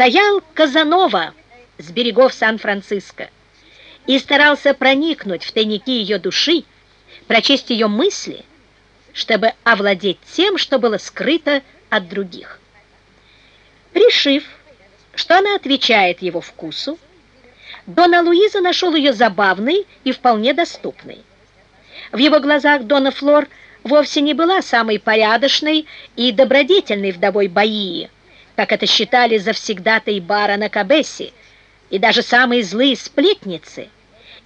стоял Казанова с берегов Сан-Франциско и старался проникнуть в тайники ее души, прочесть ее мысли, чтобы овладеть тем, что было скрыто от других. Решив, что она отвечает его вкусу, Дона Луиза нашел ее забавной и вполне доступной. В его глазах Дона Флор вовсе не была самой порядочной и добродетельной вдовой Баии, как это считали завсегдатой бара на Кабессе, и даже самые злые сплетницы,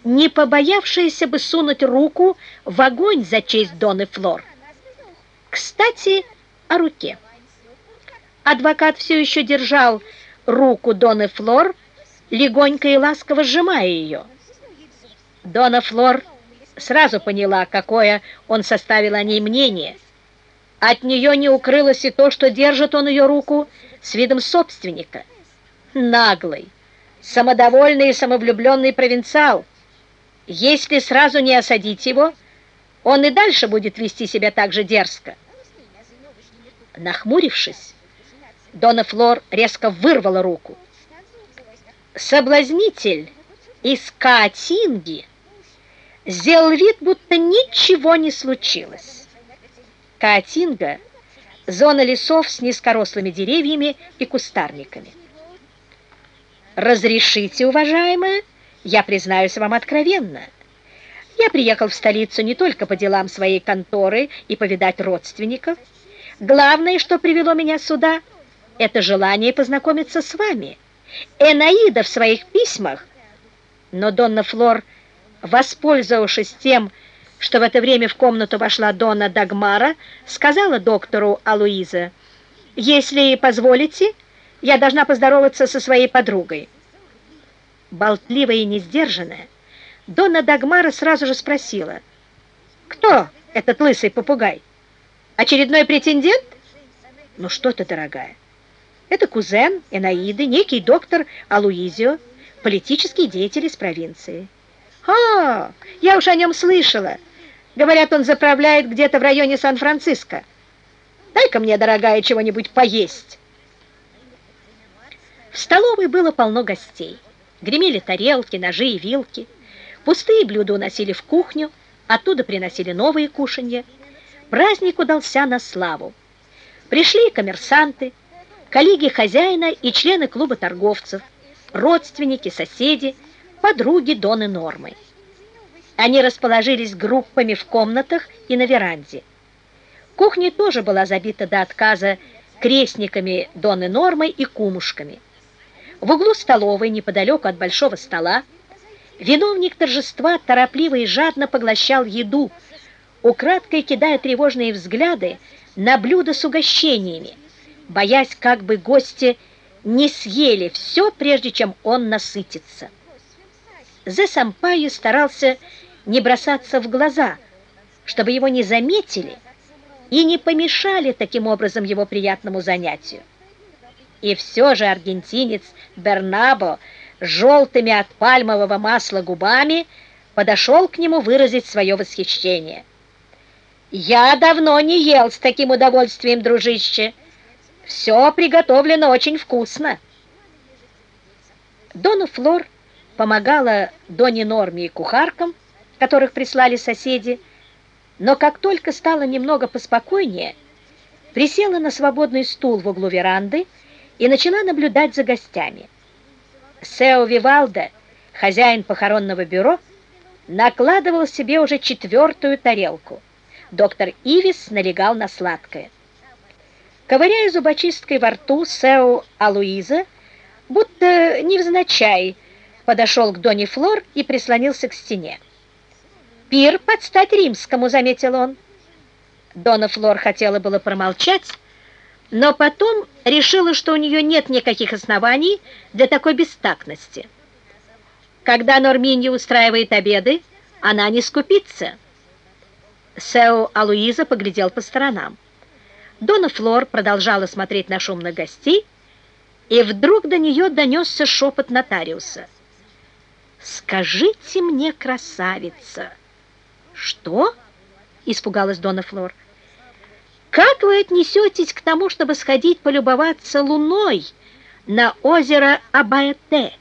не побоявшиеся бы сунуть руку в огонь за честь Доны Флор. Кстати, о руке. Адвокат все еще держал руку Доны Флор, легонько и ласково сжимая ее. Дона Флор сразу поняла, какое он составил о ней мнение. От нее не укрылось и то, что держит он ее руку с видом собственника. Наглый, самодовольный и самовлюбленный провинциал. Если сразу не осадить его, он и дальше будет вести себя так же дерзко. Нахмурившись, Дона Флор резко вырвала руку. Соблазнитель из Каатинги сделал вид, будто ничего не случилось. Каатинга – зона лесов с низкорослыми деревьями и кустарниками. «Разрешите, уважаемая, я признаюсь вам откровенно. Я приехал в столицу не только по делам своей конторы и повидать родственников. Главное, что привело меня сюда, это желание познакомиться с вами. Энаида в своих письмах, но Донна Флор, воспользовавшись тем, что в это время в комнату вошла Дона Дагмара, сказала доктору Алуиза, «Если позволите, я должна поздороваться со своей подругой». Болтливая и несдержанная, Дона Дагмара сразу же спросила, «Кто этот лысый попугай? Очередной претендент?» «Ну что ты, дорогая, это кузен Энаиды, некий доктор Алуизио, политический деятель из провинции». «А, я уж о нем слышала. Говорят, он заправляет где-то в районе Сан-Франциско. Дай-ка мне, дорогая, чего-нибудь поесть». В столовой было полно гостей. Гремели тарелки, ножи и вилки. Пустые блюда уносили в кухню, оттуда приносили новые кушанья. Праздник удался на славу. Пришли коммерсанты, коллеги хозяина и члены клуба торговцев, родственники, соседи, подруги Доны Нормы. Они расположились группами в комнатах и на веранде. Кухня тоже была забита до отказа крестниками Доны Нормы и кумушками. В углу столовой, неподалеку от большого стола, виновник торжества торопливо и жадно поглощал еду, украдкой кидая тревожные взгляды на блюда с угощениями, боясь, как бы гости не съели все, прежде чем он насытится. Зе Сампайо старался не бросаться в глаза, чтобы его не заметили и не помешали таким образом его приятному занятию. И все же аргентинец Бернабо желтыми от пальмового масла губами подошел к нему выразить свое восхищение. «Я давно не ел с таким удовольствием, дружище. Все приготовлено очень вкусно». Дона Флор помогала Доне Норме и кухаркам, которых прислали соседи, но как только стало немного поспокойнее, присела на свободный стул в углу веранды и начала наблюдать за гостями. Сео Вивалда, хозяин похоронного бюро, накладывал себе уже четвертую тарелку. Доктор Ивис налегал на сладкое. Ковыряя зубочисткой во рту, Сео Алуиза, будто невзначай, подошел к Доне Флор и прислонился к стене. «Пир под стать римскому», — заметил он. Дона Флор хотела было промолчать, но потом решила, что у нее нет никаких оснований для такой бестактности. Когда Норминья устраивает обеды, она не скупится. Сео Алуиза поглядел по сторонам. Дона Флор продолжала смотреть на шумных гостей, и вдруг до нее донесся шепот нотариуса. «Скажите мне, красавица!» «Что?» — испугалась Дона Флор. «Как вы отнесетесь к тому, чтобы сходить полюбоваться луной на озеро Абаэте,